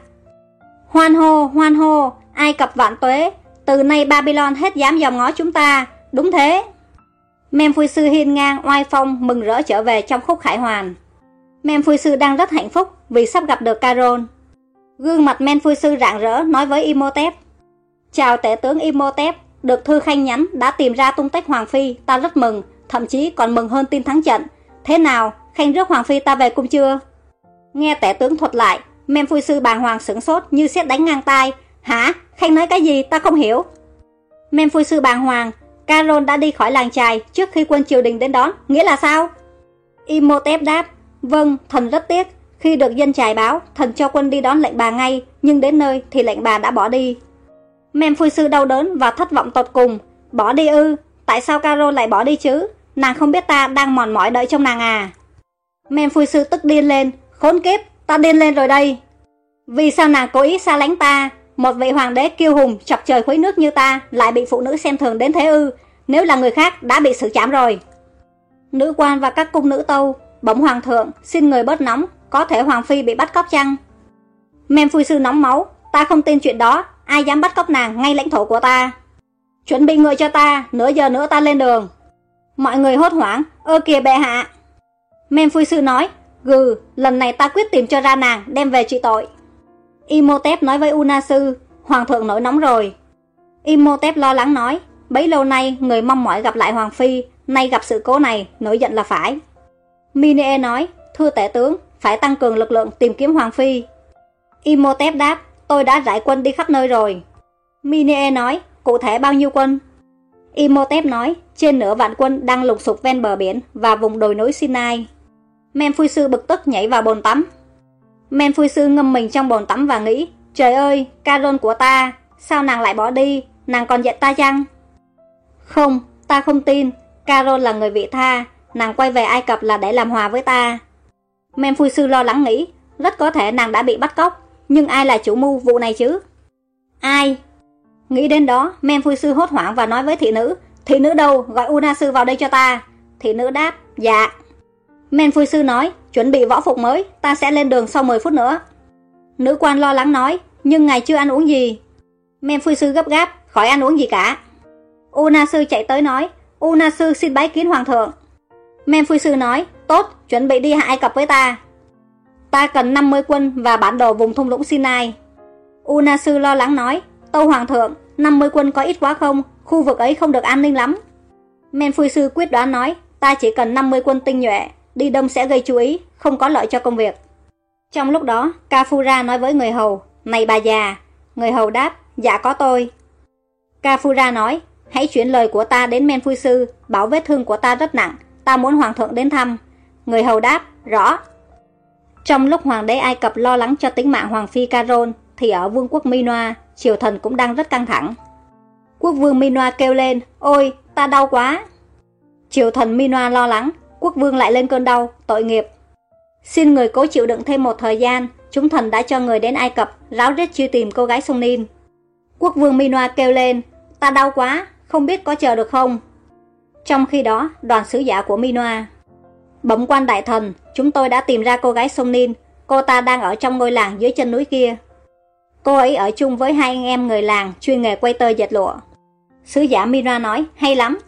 Hoan hô, hoan hô, Ai Cập vạn tuế, từ nay Babylon hết dám dòm ngó chúng ta, đúng thế. Memphui sư hiên ngang oai phong mừng rỡ trở về trong khúc khải hoàn. Men Phu sư đang rất hạnh phúc vì sắp gặp được Carol. Gương mặt Men Phu sư rạng rỡ nói với Imhotep. Chào tể tướng Imhotep, được thư khanh nhắn đã tìm ra tung tích Hoàng Phi, ta rất mừng, thậm chí còn mừng hơn tin thắng trận. Thế nào, khanh rước Hoàng Phi ta về cung chưa? Nghe tể tướng thuật lại, Men Phu sư bàng hoàng sửng sốt như xét đánh ngang tai. Hả? Khanh nói cái gì ta không hiểu. Men Phu sư bàng hoàng, Carol đã đi khỏi làng trài trước khi quân triều đình đến đón, nghĩa là sao? Imhotep đáp, vâng, thần rất tiếc. Khi được dân trài báo, thần cho quân đi đón lệnh bà ngay, nhưng đến nơi thì lệnh bà đã bỏ đi. Memphui sư đau đớn và thất vọng tột cùng. Bỏ đi ư, tại sao Caro lại bỏ đi chứ? Nàng không biết ta đang mòn mỏi đợi trong nàng à? Memphui sư tức điên lên, khốn kiếp, ta điên lên rồi đây. Vì sao nàng cố ý xa lánh ta, một vị hoàng đế kiêu hùng chọc trời khuấy nước như ta lại bị phụ nữ xem thường đến thế ư, nếu là người khác đã bị xử trảm rồi. Nữ quan và các cung nữ tâu, bẩm hoàng thượng, xin người bớt nóng, có thể hoàng phi bị bắt cóc chăng? Mem phu sư nóng máu, ta không tin chuyện đó, ai dám bắt cóc nàng ngay lãnh thổ của ta. Chuẩn bị người cho ta, nửa giờ nữa ta lên đường. Mọi người hốt hoảng, ơ kìa bệ hạ. Mem phu sư nói, gừ, lần này ta quyết tìm cho ra nàng, đem về trị tội. Imhotep nói với Unasu, Hoàng thượng nổi nóng rồi. Imhotep lo lắng nói, bấy lâu nay người mong mỏi gặp lại Hoàng Phi, nay gặp sự cố này, nổi giận là phải. Minie nói, thưa tể tướng, phải tăng cường lực lượng tìm kiếm Hoàng Phi. Imhotep đáp, tôi đã rải quân đi khắp nơi rồi. Minie nói, cụ thể bao nhiêu quân? Imhotep nói, trên nửa vạn quân đang lục sục ven bờ biển và vùng đồi núi Sinai. Sư bực tức nhảy vào bồn tắm, sư ngâm mình trong bồn tắm và nghĩ, trời ơi, Carol của ta, sao nàng lại bỏ đi, nàng còn giận ta chăng? Không, ta không tin, Carol là người vị tha, nàng quay về Ai Cập là để làm hòa với ta. Men sư lo lắng nghĩ, rất có thể nàng đã bị bắt cóc, nhưng ai là chủ mưu vụ này chứ? Ai? Nghĩ đến đó, men sư hốt hoảng và nói với thị nữ, thị nữ đâu, gọi Una sư vào đây cho ta. Thị nữ đáp, dạ. Men sư nói, chuẩn bị võ phục mới, ta sẽ lên đường sau 10 phút nữa. Nữ quan lo lắng nói, nhưng ngài chưa ăn uống gì. Men sư gấp gáp, khỏi ăn uống gì cả. Una sư chạy tới nói, Una sư xin bái kiến hoàng thượng. Men Phu sư nói, tốt, chuẩn bị đi hạ Ai Cập với ta. Ta cần 50 quân và bản đồ vùng thung lũng Sinai. unasu lo lắng nói, tâu hoàng thượng, 50 quân có ít quá không, khu vực ấy không được an ninh lắm. Men Phu sư quyết đoán nói, ta chỉ cần 50 quân tinh nhuệ, đi đông sẽ gây chú ý, không có lợi cho công việc. Trong lúc đó, Kafura nói với người hầu, này bà già, người hầu đáp, dạ có tôi. Kafura nói, hãy chuyển lời của ta đến men Phu sư, bảo vết thương của ta rất nặng, ta muốn hoàng thượng đến thăm. Người hầu đáp, rõ. Trong lúc hoàng đế Ai Cập lo lắng cho tính mạng hoàng phi Caron, thì ở vương quốc Minoa, triều thần cũng đang rất căng thẳng. Quốc vương Minoa kêu lên, ôi, ta đau quá. Triều thần Minoa lo lắng, quốc vương lại lên cơn đau, tội nghiệp. Xin người cố chịu đựng thêm một thời gian, chúng thần đã cho người đến Ai Cập, ráo riết truy tìm cô gái sông Nin. Quốc vương Minoa kêu lên, ta đau quá, không biết có chờ được không? Trong khi đó, đoàn sứ giả của Minoa. Bẩm quan đại thần, chúng tôi đã tìm ra cô gái sông Nin, cô ta đang ở trong ngôi làng dưới chân núi kia. Cô ấy ở chung với hai anh em người làng chuyên nghề quay tơ dệt lụa. Sứ giả Minoa nói, hay lắm.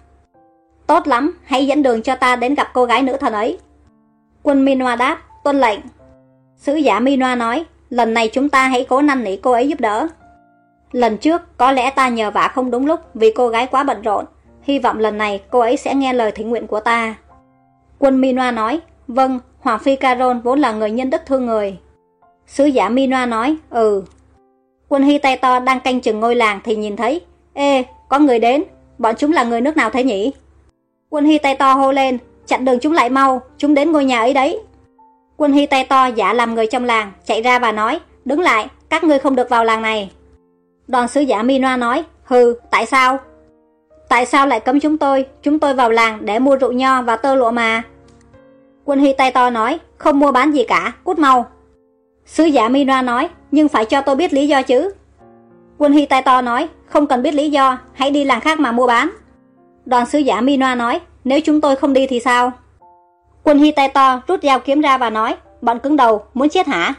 Tốt lắm, hãy dẫn đường cho ta đến gặp cô gái nữ thần ấy. Quân Minoa đáp, tuân lệnh. Sứ giả Minoa nói, lần này chúng ta hãy cố năn nỉ cô ấy giúp đỡ. Lần trước, có lẽ ta nhờ vả không đúng lúc vì cô gái quá bận rộn. Hy vọng lần này cô ấy sẽ nghe lời thỉnh nguyện của ta. Quân Minoa nói, vâng, Hoàng Phi Caron vốn là người nhân đức thương người. Sứ giả Minoa nói, ừ. Quân Hy tay to đang canh chừng ngôi làng thì nhìn thấy, ê, có người đến, bọn chúng là người nước nào thế nhỉ? Quân Hy tay to hô lên, chặn đường chúng lại mau, chúng đến ngôi nhà ấy đấy. Quân Hy tay to giả làm người trong làng, chạy ra và nói, đứng lại, các ngươi không được vào làng này. Đoàn sứ giả Minoa nói, hừ, tại sao? Tại sao lại cấm chúng tôi, chúng tôi vào làng để mua rượu nho và tơ lụa mà? Quân Hy tay to nói, không mua bán gì cả, cút mau. Sứ giả Minoa nói, nhưng phải cho tôi biết lý do chứ. Quân Hy tay to nói, không cần biết lý do, hãy đi làng khác mà mua bán. Đoàn sứ giả Minoa nói, nếu chúng tôi không đi thì sao? Quân Hy tay to rút dao kiếm ra và nói, bọn cứng đầu, muốn chết hả?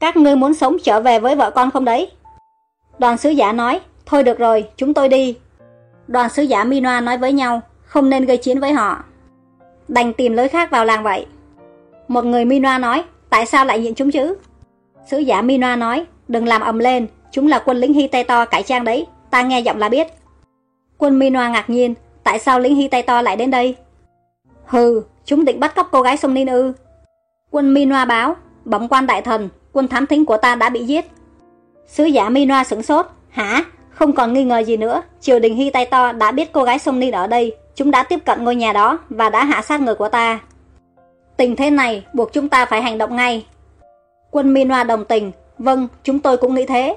Các ngươi muốn sống trở về với vợ con không đấy? Đoàn sứ giả nói, thôi được rồi, chúng tôi đi. Đoàn sứ giả Minoa nói với nhau, không nên gây chiến với họ. Đành tìm lối khác vào làng vậy. Một người Minoa nói, tại sao lại nhịn chúng chứ? Sứ giả Minoa nói, đừng làm ầm lên, chúng là quân lính Hy tay to cải trang đấy, ta nghe giọng là biết. Quân Minoa ngạc nhiên, tại sao lính Hy tay to lại đến đây? Hừ, chúng định bắt cóc cô gái sông Ninh ư. Quân Minoa báo, bẩm quan đại thần, quân thám thính của ta đã bị giết. Sứ giả Minoa sửng sốt, hả? Không còn nghi ngờ gì nữa, triều đình Hy tay to đã biết cô gái sông Ninh ở đây, chúng đã tiếp cận ngôi nhà đó và đã hạ sát người của ta. Tình thế này buộc chúng ta phải hành động ngay. Quân Minoa đồng tình, vâng, chúng tôi cũng nghĩ thế.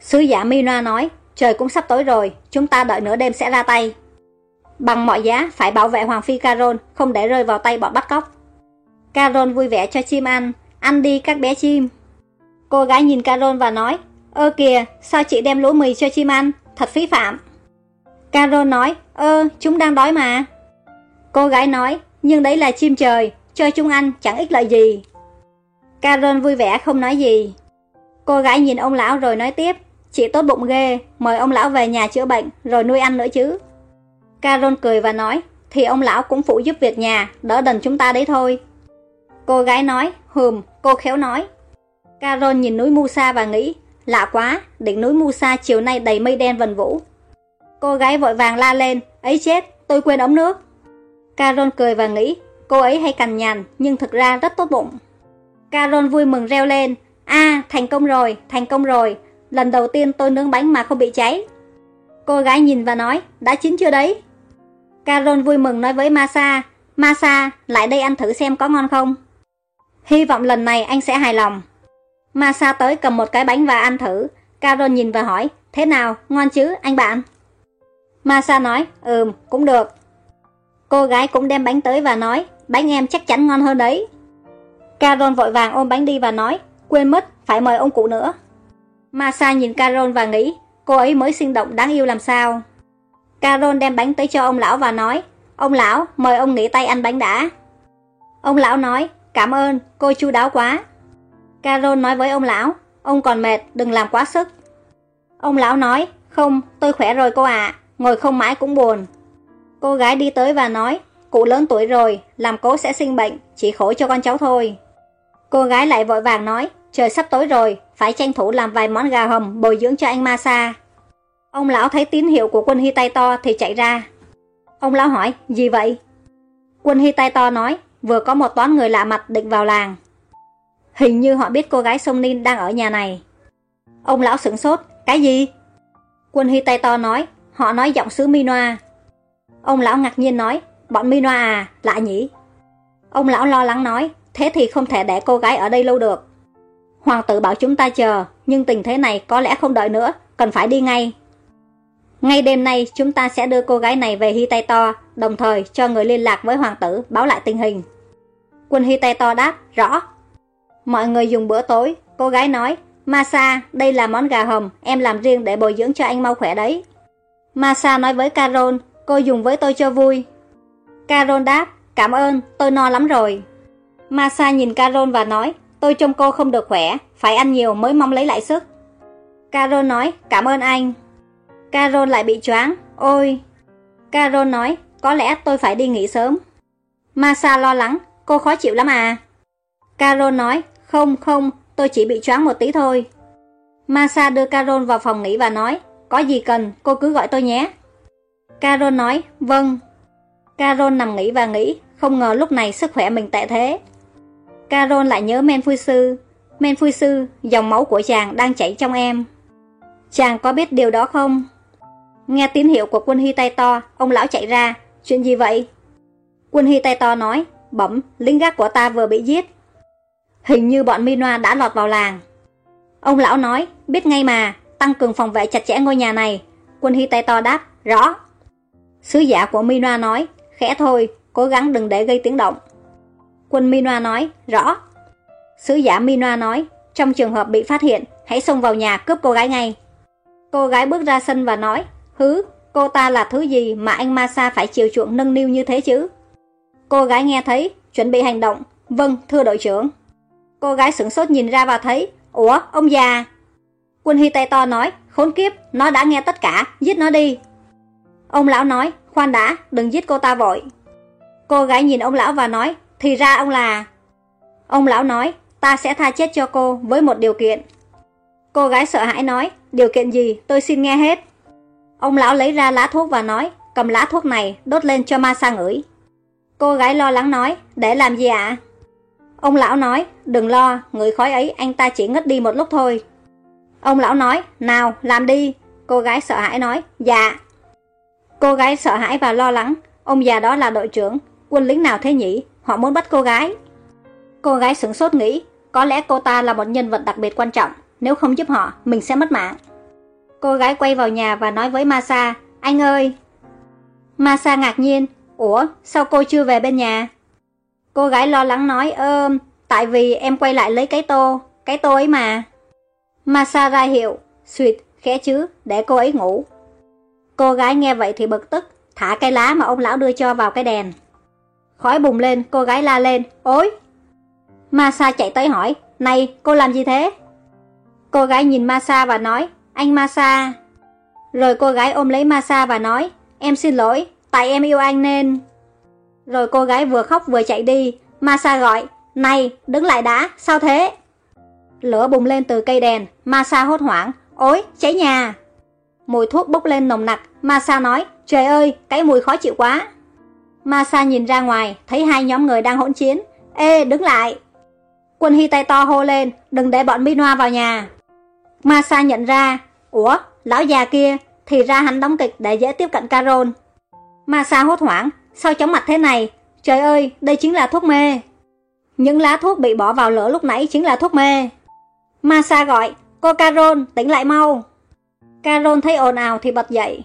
Sứ giả Minoa nói, trời cũng sắp tối rồi, chúng ta đợi nửa đêm sẽ ra tay. Bằng mọi giá phải bảo vệ Hoàng Phi Caron, không để rơi vào tay bọn bắt cóc. Caron vui vẻ cho chim ăn, ăn đi các bé chim. Cô gái nhìn Caron và nói, ơ kìa, sao chị đem lúa mì cho chim ăn, thật phí phạm. carol nói, ơ, chúng đang đói mà. Cô gái nói, nhưng đấy là chim trời, cho chúng ăn chẳng ích lợi gì. carol vui vẻ không nói gì. Cô gái nhìn ông lão rồi nói tiếp, chị tốt bụng ghê, mời ông lão về nhà chữa bệnh rồi nuôi ăn nữa chứ. carol cười và nói, thì ông lão cũng phụ giúp việc nhà, đỡ đần chúng ta đấy thôi. Cô gái nói, hừm, cô khéo nói. carol nhìn núi Musa và nghĩ, lạ quá, đỉnh núi Musa chiều nay đầy mây đen vần vũ. Cô gái vội vàng la lên, ấy chết, tôi quên ống nước. Carol cười và nghĩ, cô ấy hay cằn nhằn nhưng thực ra rất tốt bụng. Carol vui mừng reo lên, a thành công rồi, thành công rồi, lần đầu tiên tôi nướng bánh mà không bị cháy. Cô gái nhìn và nói, đã chín chưa đấy? Carol vui mừng nói với Masa, Masa, lại đây ăn thử xem có ngon không? Hy vọng lần này anh sẽ hài lòng. Masa tới cầm một cái bánh và ăn thử. Carol nhìn và hỏi, thế nào, ngon chứ, anh bạn? Masa nói, ừm, cũng được. Cô gái cũng đem bánh tới và nói, bánh em chắc chắn ngon hơn đấy. Carol vội vàng ôm bánh đi và nói, quên mất, phải mời ông cụ nữa. Masa nhìn Carol và nghĩ, cô ấy mới sinh động đáng yêu làm sao. Carol đem bánh tới cho ông lão và nói, ông lão, mời ông nghỉ tay ăn bánh đã. Ông lão nói, cảm ơn, cô chu đáo quá. Carol nói với ông lão, ông còn mệt, đừng làm quá sức. Ông lão nói, không, tôi khỏe rồi cô ạ, ngồi không mãi cũng buồn. Cô gái đi tới và nói, cụ lớn tuổi rồi, làm cố sẽ sinh bệnh, chỉ khổ cho con cháu thôi. Cô gái lại vội vàng nói, trời sắp tối rồi, phải tranh thủ làm vài món gà hầm bồi dưỡng cho anh Masa. Ông lão thấy tín hiệu của quân Hy tay to thì chạy ra. Ông lão hỏi, gì vậy? Quân Hy tay to nói, vừa có một toán người lạ mặt định vào làng. Hình như họ biết cô gái sông Ninh đang ở nhà này. Ông lão sửng sốt, cái gì? Quân Hy tay to nói, họ nói giọng sứ Minoa. Ông lão ngạc nhiên nói, bọn Minoa à, lạ nhỉ? Ông lão lo lắng nói, thế thì không thể để cô gái ở đây lâu được. Hoàng tử bảo chúng ta chờ, nhưng tình thế này có lẽ không đợi nữa, cần phải đi ngay. Ngay đêm nay chúng ta sẽ đưa cô gái này về Hy Tay To, đồng thời cho người liên lạc với hoàng tử báo lại tình hình. Quân Hy tay to đáp, rõ. Mọi người dùng bữa tối, cô gái nói, Masa, đây là món gà hầm, em làm riêng để bồi dưỡng cho anh mau khỏe đấy. Masa nói với Carol, cô dùng với tôi cho vui. Carol đáp, cảm ơn, tôi no lắm rồi. Masa nhìn Carol và nói, tôi trông cô không được khỏe, phải ăn nhiều mới mong lấy lại sức. Carol nói, cảm ơn anh. Carol lại bị choáng, ôi. Carol nói, có lẽ tôi phải đi nghỉ sớm. Masa lo lắng, cô khó chịu lắm à? Carol nói, không không, tôi chỉ bị choáng một tí thôi. Masa đưa Carol vào phòng nghỉ và nói, có gì cần, cô cứ gọi tôi nhé. Carol nói, vâng. Carol nằm nghỉ và nghĩ, không ngờ lúc này sức khỏe mình tệ thế. Carol lại nhớ Men Phui Sư. Men Phui Sư, dòng máu của chàng đang chảy trong em. Chàng có biết điều đó không? Nghe tín hiệu của quân Hy tay to, ông lão chạy ra. Chuyện gì vậy? Quân Hy tay to nói, bẩm, lính gác của ta vừa bị giết. Hình như bọn Minoa đã lọt vào làng. Ông lão nói, biết ngay mà, tăng cường phòng vệ chặt chẽ ngôi nhà này. Quân Hy to đáp, rõ. Sứ giả của Minoa nói, khẽ thôi, cố gắng đừng để gây tiếng động. Quân Minoa nói, rõ. Sứ giả Minoa nói, trong trường hợp bị phát hiện, hãy xông vào nhà cướp cô gái ngay. Cô gái bước ra sân và nói, hứ, cô ta là thứ gì mà anh Masa phải chiều chuộng nâng niu như thế chứ? Cô gái nghe thấy, chuẩn bị hành động. Vâng, thưa đội trưởng. Cô gái sửng sốt nhìn ra và thấy, ủa, ông già. Quân Hy tay to nói, khốn kiếp, nó đã nghe tất cả, giết nó đi. Ông lão nói, khoan đã, đừng giết cô ta vội. Cô gái nhìn ông lão và nói, thì ra ông là... Ông lão nói, ta sẽ tha chết cho cô với một điều kiện. Cô gái sợ hãi nói, điều kiện gì, tôi xin nghe hết. Ông lão lấy ra lá thuốc và nói, cầm lá thuốc này, đốt lên cho ma sa ngửi. Cô gái lo lắng nói, để làm gì ạ? Ông lão nói, đừng lo, người khói ấy anh ta chỉ ngất đi một lúc thôi. Ông lão nói, nào, làm đi. Cô gái sợ hãi nói, dạ. Cô gái sợ hãi và lo lắng, ông già đó là đội trưởng, quân lính nào thế nhỉ? Họ muốn bắt cô gái. Cô gái sửng sốt nghĩ, có lẽ cô ta là một nhân vật đặc biệt quan trọng, nếu không giúp họ, mình sẽ mất mạng. Cô gái quay vào nhà và nói với Masa, anh ơi. Masa ngạc nhiên, ủa, sao cô chưa về bên nhà? Cô gái lo lắng nói, ơ, tại vì em quay lại lấy cái tô, cái tô ấy mà. Masa ra hiệu, suyệt, khẽ chứ, để cô ấy ngủ. Cô gái nghe vậy thì bực tức, thả cái lá mà ông lão đưa cho vào cái đèn. Khói bùng lên, cô gái la lên, ối. Masa chạy tới hỏi, này, cô làm gì thế? Cô gái nhìn Masa và nói, anh Masa. Rồi cô gái ôm lấy Masa và nói, em xin lỗi, tại em yêu anh nên... Rồi cô gái vừa khóc vừa chạy đi, Masa gọi, này, đứng lại đã, sao thế? Lửa bùng lên từ cây đèn, Masa hốt hoảng, ôi, cháy nhà. Mùi thuốc bốc lên nồng nặc, Masa nói, trời ơi, cái mùi khó chịu quá. Masa nhìn ra ngoài, thấy hai nhóm người đang hỗn chiến. Ê, đứng lại. Quân Hy tay to hô lên, đừng để bọn Minoa vào nhà. Masa nhận ra, ủa, lão già kia, thì ra hắn đóng kịch để dễ tiếp cận Carol. Masa hốt hoảng, sao chóng mặt thế này? Trời ơi, đây chính là thuốc mê. Những lá thuốc bị bỏ vào lửa lúc nãy chính là thuốc mê. Masa gọi, cô Carol, tỉnh lại mau. Carol thấy ồn ào thì bật dậy.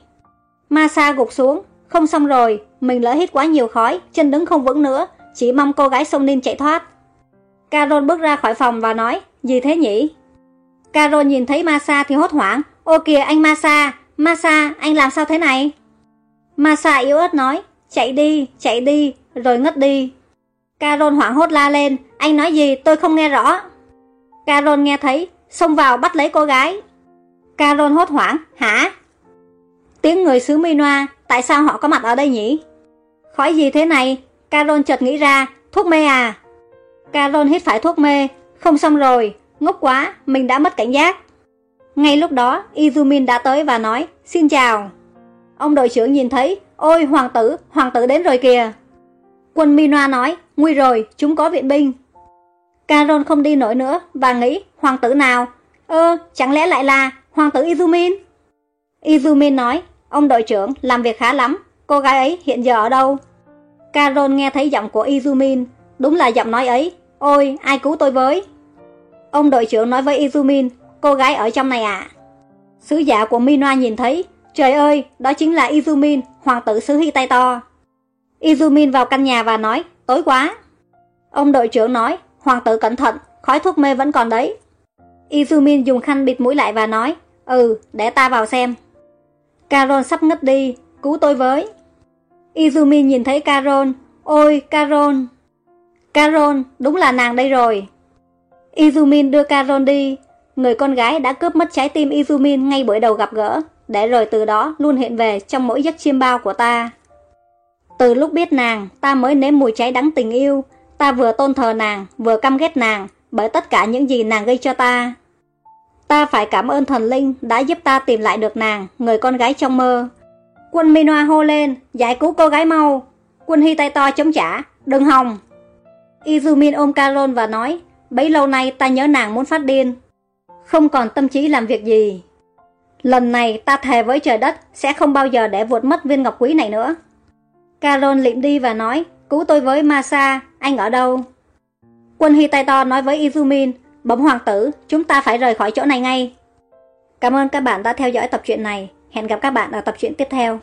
Masa gục xuống, không xong rồi, mình lỡ hít quá nhiều khói, chân đứng không vững nữa, chỉ mong cô gái sông Ninh chạy thoát. Carol bước ra khỏi phòng và nói, gì thế nhỉ? Carol nhìn thấy Masa thì hốt hoảng, ô kìa anh Masa, Masa, anh làm sao thế này? Masa yếu ớt nói, chạy đi, chạy đi, rồi ngất đi. Carol hoảng hốt la lên, anh nói gì tôi không nghe rõ. Carol nghe thấy, xông vào bắt lấy cô gái. Carol hốt hoảng, hả? Tiếng người xứ Minoa, tại sao họ có mặt ở đây nhỉ? Khói gì thế này? Carol chợt nghĩ ra, thuốc mê à? Carol hít phải thuốc mê, không xong rồi, ngốc quá, mình đã mất cảnh giác. Ngay lúc đó, Izumin đã tới và nói, xin chào. Ông đội trưởng nhìn thấy, ôi hoàng tử, hoàng tử đến rồi kìa. Quân Minoa nói, nguy rồi, chúng có viện binh. caron không đi nổi nữa và nghĩ, hoàng tử nào? Ơ, chẳng lẽ lại là hoàng tử Izumin? Izumin nói, ông đội trưởng làm việc khá lắm, cô gái ấy hiện giờ ở đâu? caron nghe thấy giọng của Izumin, đúng là giọng nói ấy, ôi, ai cứu tôi với? Ông đội trưởng nói với Izumin, cô gái ở trong này ạ. À? Sứ giả của Minoa nhìn thấy, trời ơi, đó chính là Izumin, hoàng tử xứ Hy tay to. Izumin vào căn nhà và nói, tối quá. Ông đội trưởng nói, hoàng tử cẩn thận, khói thuốc mê vẫn còn đấy. Izumin dùng khăn bịt mũi lại và nói, ừ, để ta vào xem. Carol sắp ngất đi, cứu tôi với. Izumin nhìn thấy Carol, ôi Carol. Carol, đúng là nàng đây rồi. Izumin đưa Carol đi, người con gái đã cướp mất trái tim Izumin ngay buổi đầu gặp gỡ, để rồi từ đó luôn hiện về trong mỗi giấc chiêm bao của ta. Từ lúc biết nàng, ta mới nếm mùi cháy đắng tình yêu, ta vừa tôn thờ nàng, vừa căm ghét nàng, bởi tất cả những gì nàng gây cho ta. Ta phải cảm ơn thần linh đã giúp ta tìm lại được nàng, người con gái trong mơ. Quân Minoa hô lên, giải cứu cô gái mau. Quân Hy tay to chống trả, đừng hòng. Izumin ôm Carol và nói, bấy lâu nay ta nhớ nàng muốn phát điên. Không còn tâm trí làm việc gì. Lần này ta thề với trời đất sẽ không bao giờ để vụt mất viên ngọc quý này nữa. Carol liệm đi và nói, cứu tôi với Masa, anh ở đâu? Quân Hy tay to nói với Izumin, bấm hoàng tử, chúng ta phải rời khỏi chỗ này ngay. Cảm ơn các bạn đã theo dõi tập truyện này. Hẹn gặp các bạn ở tập truyện tiếp theo.